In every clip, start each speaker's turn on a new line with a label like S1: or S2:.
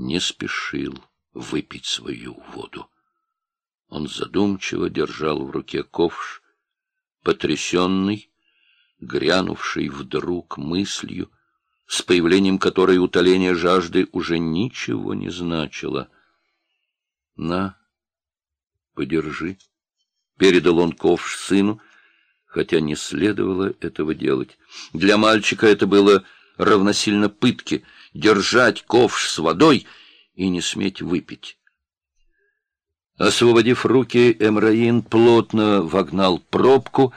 S1: не спешил выпить свою воду. Он задумчиво держал в руке ковш, потрясенный, грянувший вдруг мыслью, с появлением которой утоление жажды уже ничего не значило. — На, подержи, — передал он ковш сыну, хотя не следовало этого делать. Для мальчика это было равносильно пытке — держать ковш с водой и не сметь выпить. Освободив руки, Эмраин плотно вогнал пробку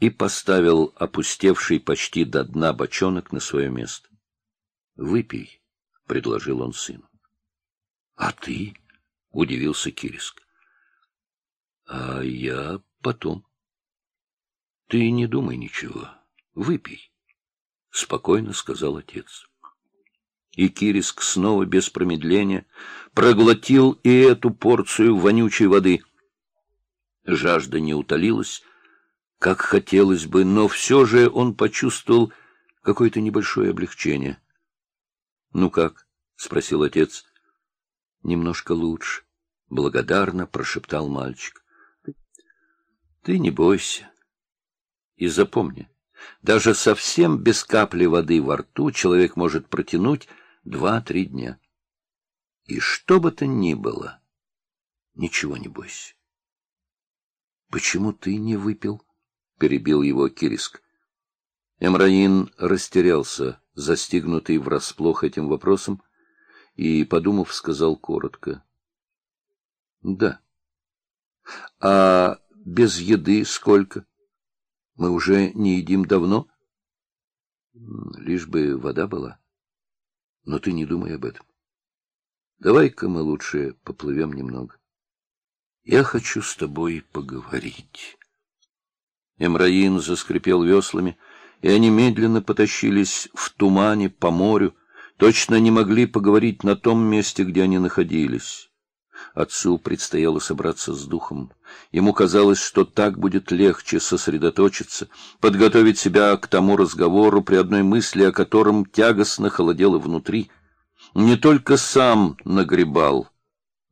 S1: и поставил опустевший почти до дна бочонок на свое место. — Выпей, — предложил он сыну. — А ты? — удивился Кириск. — А я потом. — Ты не думай ничего. Выпей, — спокойно сказал отец и Кириск снова без промедления проглотил и эту порцию вонючей воды. Жажда не утолилась, как хотелось бы, но все же он почувствовал какое-то небольшое облегчение. — Ну как? — спросил отец. — Немножко лучше, — благодарно прошептал мальчик. — Ты не бойся. И запомни, даже совсем без капли воды во рту человек может протянуть два-три дня. И что бы то ни было, ничего не бойся. — Почему ты не выпил? — перебил его Кириск. Эмраин растерялся, застигнутый врасплох этим вопросом, и, подумав, сказал коротко. — Да. — А без еды сколько? Мы уже не едим давно? — Лишь бы вода была. — но ты не думай об этом. Давай-ка мы лучше поплывем немного. Я хочу с тобой поговорить. Эмраин заскрипел веслами, и они медленно потащились в тумане по морю, точно не могли поговорить на том месте, где они находились. Отцу предстояло собраться с духом. Ему казалось, что так будет легче сосредоточиться, подготовить себя к тому разговору, при одной мысли о котором тягостно холодело внутри. Не только сам нагребал,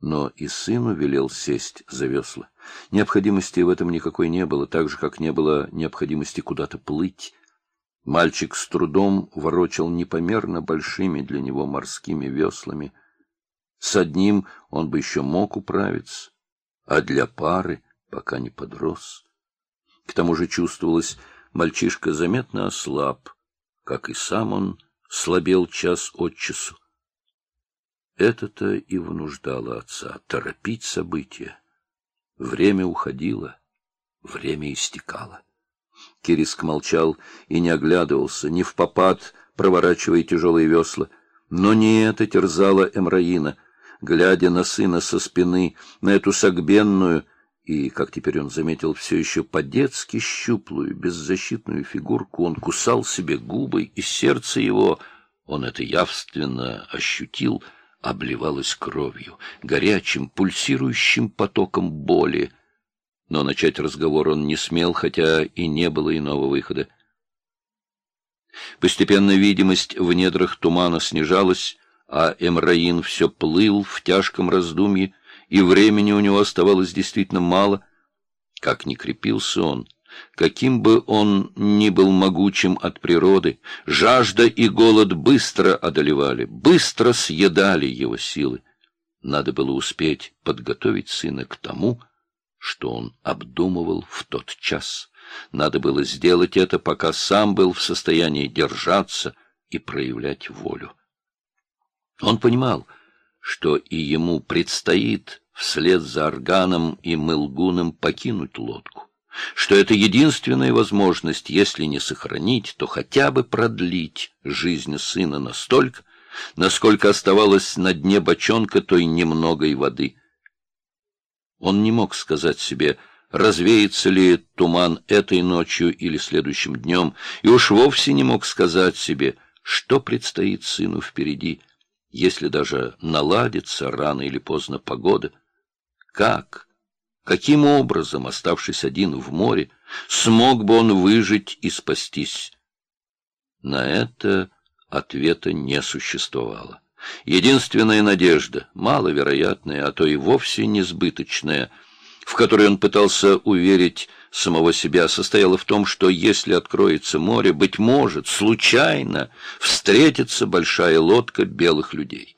S1: но и сыну велел сесть за весла. Необходимости в этом никакой не было, так же, как не было необходимости куда-то плыть. Мальчик с трудом ворочал непомерно большими для него морскими веслами — с одним он бы еще мог управиться, а для пары пока не подрос. К тому же чувствовалось, мальчишка заметно ослаб, как и сам он слабел час от часу. Это-то и вынуждало отца торопить события. Время уходило, время истекало. Кириск молчал и не оглядывался, не в попад, проворачивая тяжелые весла. Но не это терзало Эмраина — глядя на сына со спины, на эту согбенную и, как теперь он заметил, все еще по-детски щуплую, беззащитную фигурку, он кусал себе губы, и сердце его, он это явственно ощутил, обливалось кровью, горячим, пульсирующим потоком боли. Но начать разговор он не смел, хотя и не было иного выхода. Постепенно видимость в недрах тумана снижалась, а Эмраин все плыл в тяжком раздумье, и времени у него оставалось действительно мало. Как ни крепился он, каким бы он ни был могучим от природы, жажда и голод быстро одолевали, быстро съедали его силы. Надо было успеть подготовить сына к тому, что он обдумывал в тот час. Надо было сделать это, пока сам был в состоянии держаться и проявлять волю. Он понимал, что и ему предстоит вслед за Органом и Мылгуном покинуть лодку, что это единственная возможность, если не сохранить, то хотя бы продлить жизнь сына настолько, насколько оставалось на дне бочонка той немногой воды. Он не мог сказать себе, развеется ли туман этой ночью или следующим днем, и уж вовсе не мог сказать себе, что предстоит сыну впереди — если даже наладится рано или поздно погода, как, каким образом, оставшись один в море, смог бы он выжить и спастись? На это ответа не существовало. Единственная надежда, маловероятная, а то и вовсе несбыточная, в которой он пытался уверить самого себя, состояла в том, что если откроется море, быть может, случайно встретится большая лодка белых людей.